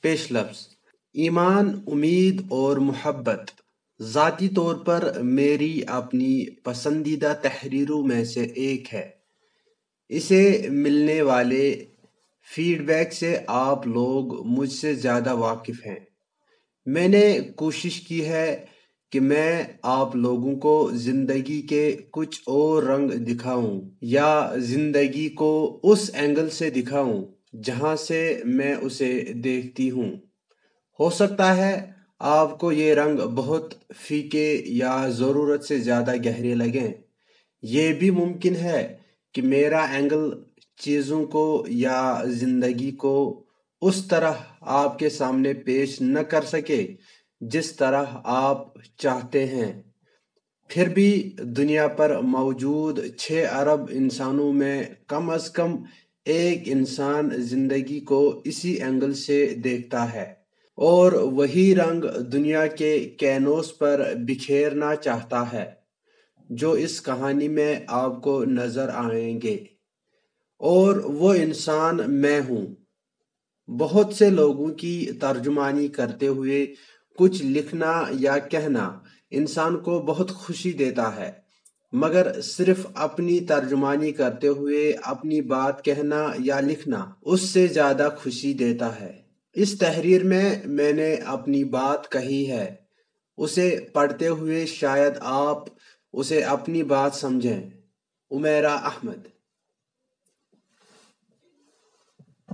پیش لفظ۔ ایمان، امید اور محبت۔ ذاتی طور پر میری اپنی پسندیدہ تحریروں میں سے ایک ہے۔ اسے ملنے والے فیڈ بیک سے آپ لوگ مجھ سے زیادہ واقف ہیں۔ میں نے کوشش کی ہے کہ میں آپ لوگوں کو زندگی کے کچھ اور رنگ دکھاؤں یا زندگی کو اس اینگل سے دکھاؤں۔ جہاں سے میں اسے دیکھتی ہوں۔ ہو سکتا ہے آپ کو یہ رنگ بہت فیکے یا ضرورت سے زیادہ گہرے لگیں۔ یہ بھی ممکن ہے کہ میرا اینگل چیزوں کو یا زندگی کو اس طرح آپ کے سامنے پیش نہ کر سکے جس طرح آپ چاہتے ہیں۔ پھر بھی دنیا پر موجود چھ ارب انسانوں میں کم از کم ایک انسان زندگی کو اسی اینگل سے دیکھتا ہے اور وہی رنگ دنیا کے کینوس پر بکھیرنا چاہتا ہے، جو اس کہانی میں آپ کو نظر آئیں گے۔ اور وہ انسان میں ہوں۔ بہت سے لوگوں کی ترجمانی کرتے ہوئے کچھ لکھنا یا کہنا انسان کو بہت خوشی دیتا ہے۔ مگر صرف اپنی ترجمانی کرتے ہوئے اپنی بات کہنا یا لکھنا اس سے زیادہ خوشی دیتا ہے۔ اس تحریر میں میں نے اپنی بات کہی ہے۔ اسے پڑھتے ہوئے شاید آپ اسے اپنی بات سمجھیں۔ عمیرہ احمد